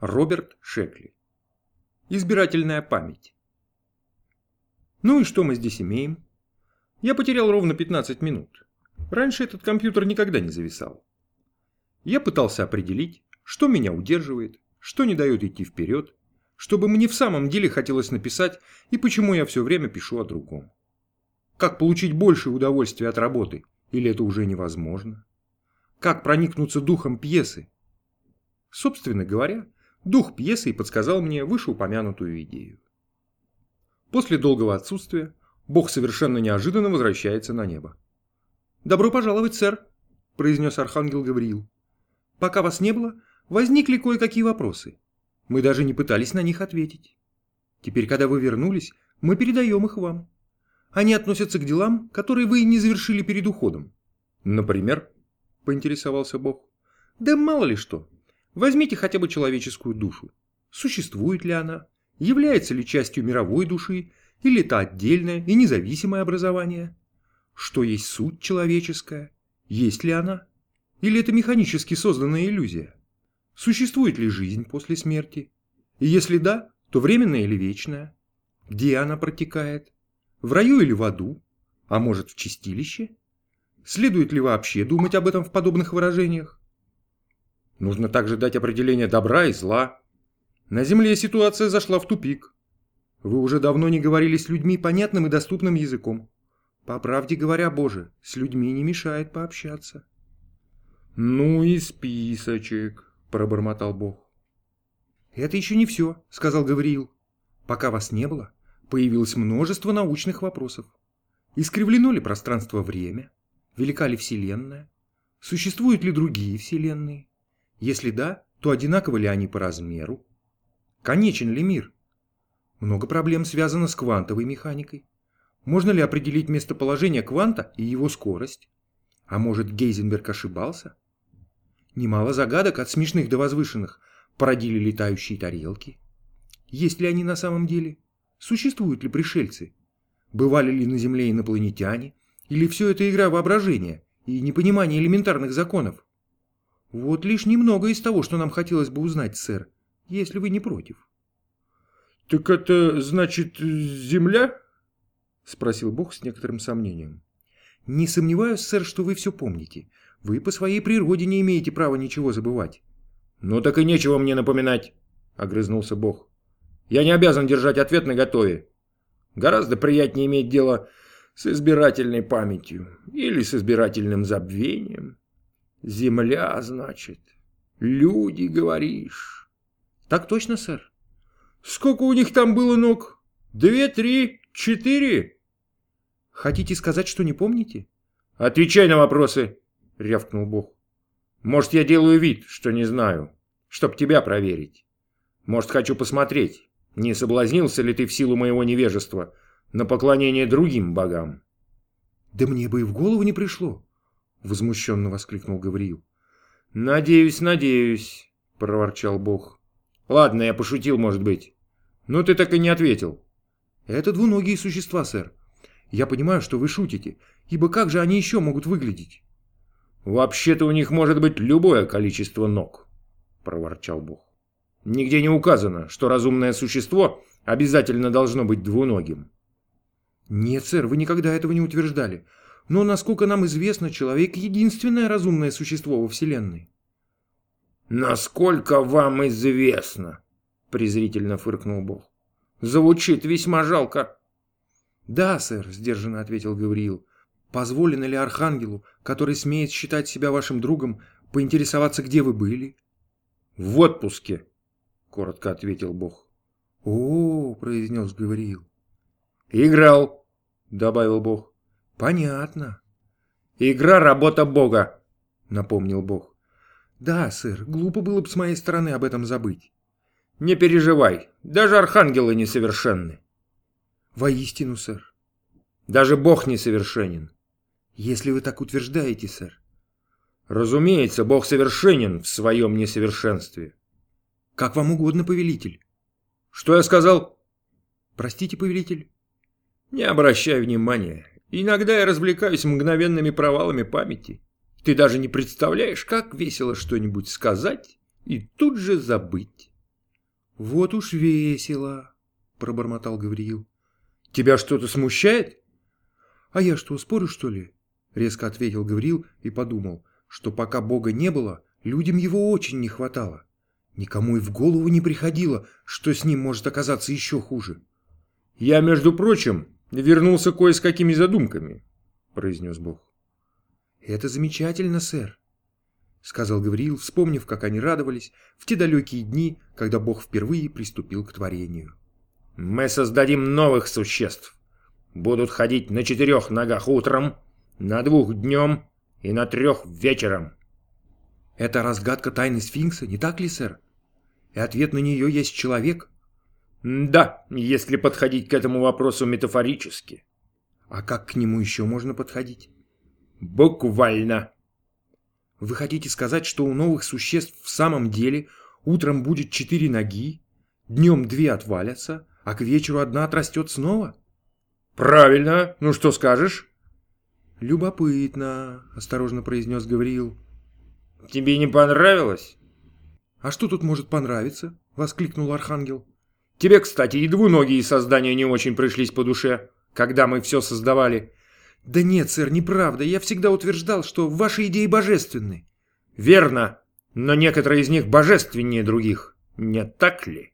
Роберт Шекли. Избирательная память. Ну и что мы здесь имеем? Я потерял ровно 15 минут. Раньше этот компьютер никогда не зависал. Я пытался определить, что меня удерживает, что не дает идти вперед, чтобы мне в самом деле хотелось написать и почему я все время пишу о другом. Как получить больше удовольствия от работы, или это уже невозможно? Как проникнуться духом пьесы? Собственно говоря, дух пьесы подсказал мне вышеупомянутую идею. После долгого отсутствия Бог совершенно неожиданно возвращается на небо. «Добро пожаловать, сэр», – произнес архангел Гавриил. «Пока вас не было, возникли кое-какие вопросы. Мы даже не пытались на них ответить. Теперь, когда вы вернулись, мы передаем их вам. Они относятся к делам, которые вы не завершили перед уходом. Например, поинтересовался Бог. Да мало ли что. Возьмите хотя бы человеческую душу. Существует ли она? Является ли частью мировой души? Или это отдельное и независимое образование? Что есть суть человеческая? Есть ли она? Или это механически созданная иллюзия? Существует ли жизнь после смерти? И если да, то временная или вечная? Где она протекает? В раю или в аду? А может в чистилище? Следует ли вообще думать об этом в подобных выражениях? Нужно также дать определение добра и зла. На Земле ситуация зашла в тупик. Вы уже давно не говорили с людьми понятным и доступным языком. По правде говоря, Боже, с людьми не мешает пообщаться. «Ну и списочек», – пробормотал Бог. «Это еще не все», – сказал Гавриил. «Пока вас не было, появилось множество научных вопросов. Искривлено ли пространство-время? Велика ли Вселенная? Существуют ли другие Вселенные? Если да, то одинаковы ли они по размеру? Конечен ли мир? Много проблем связано с квантовой механикой. Можно ли определить местоположение кванта и его скорость? А может, Гейзенберг ошибался? Немало загадок от смешных до возвышенных породили летающие тарелки. Есть ли они на самом деле? Существуют ли пришельцы? Бывали ли на Земле инопланетяне? Или все это игра воображения и непонимание элементарных законов? Вот лишь немного из того, что нам хотелось бы узнать, сэр, если вы не против. — Так это значит Земля? — спросил Бог с некоторым сомнением. — Не сомневаюсь, сэр, что вы все помните. Вы по своей природе не имеете права ничего забывать. — Ну так и нечего мне напоминать, — огрызнулся Бог. Я не обязан держать ответ на готове. Гораздо приятнее иметь дело с избирательной памятью или с избирательным забвением. Земля, значит. Люди, говоришь. Так точно, сэр. Сколько у них там было ног? Две, три, четыре? Хотите сказать, что не помните? Отвечай на вопросы, рявкнул Бог. Может, я делаю вид, что не знаю, чтоб тебя проверить. Может, хочу посмотреть, не соблазнился ли ты в силу моего невежества на поклонение другим богам? Да мне бы и в голову не пришло, возмущенно воскликнул Гавриил. Надеюсь, надеюсь, проворчал бог. Ладно, я пошутил, может быть. Но ты так и не ответил. Это двуногие существа, сэр. Я понимаю, что вы шутите, ибо как же они еще могут выглядеть? Вообще-то у них может быть любое количество ног, проворчал бог. Нигде не указано, что разумное существо обязательно должно быть двуногим. Нет, сэр, вы никогда этого не утверждали. Но, насколько нам известно, человек – единственное разумное существо во Вселенной. «Насколько вам известно?» – презрительно фыркнул Бог. «Звучит весьма жалко». «Да, сэр», – сдержанно ответил Гавриил. «Позволено ли Архангелу, который смеет считать себя вашим другом, поинтересоваться, где вы были?» «В отпуске», коротко ответил Бог. О, произнес Гавриил. Играл, добавил Бог. Понятно. Игра работа Бога, напомнил Бог. Да, сэр, глупо было бы с моей стороны об этом забыть. Не переживай, даже архангелы несовершенны. Воистину, сэр. Даже Бог несовершенен. Если вы так утверждаете, сэр. Разумеется, Бог совершенен в своем несовершенстве. Как вам угодно, повелитель. Что я сказал? Простите, повелитель. Не обращай внимания. Иногда я развлекаюсь мгновенными провалами памяти. Ты даже не представляешь, как весело что-нибудь сказать и тут же забыть. Вот уж весело, пробормотал Гавриил. Тебя что-то смущает? А я что, спорю, что ли? Резко ответил Гавриил и подумал, что пока Бога не было, людям его очень не хватало. Никому и в голову не приходило, что с ним может оказаться еще хуже. «Я, между прочим, вернулся кое с какими задумками», — произнес Бог. «Это замечательно, сэр», — сказал Гавриил, вспомнив, как они радовались в те далекие дни, когда Бог впервые приступил к творению. «Мы создадим новых существ. Будут ходить на четырех ногах утром, на двух днем и на трех вечером». «Это разгадка тайны сфинкса, не так ли, сэр? И ответ на нее есть человек?» «Да, если подходить к этому вопросу метафорически». «А как к нему еще можно подходить?» Буквально. Вы хотите сказать, что у новых существ в самом деле утром будет четыре ноги, днем две отвалятся, а к вечеру одна отрастет снова? Правильно. Ну что скажешь? Любопытно, осторожно произнес Гавриил. Тебе не понравилось? А что тут может понравиться? Воскликнул Архангел. Тебе, кстати, и двуногие создания не очень пришлись по душе, когда мы все создавали. «Да нет, сэр, неправда. Я всегда утверждал, что ваши идеи божественны». «Верно, но некоторые из них божественнее других. Не так ли?»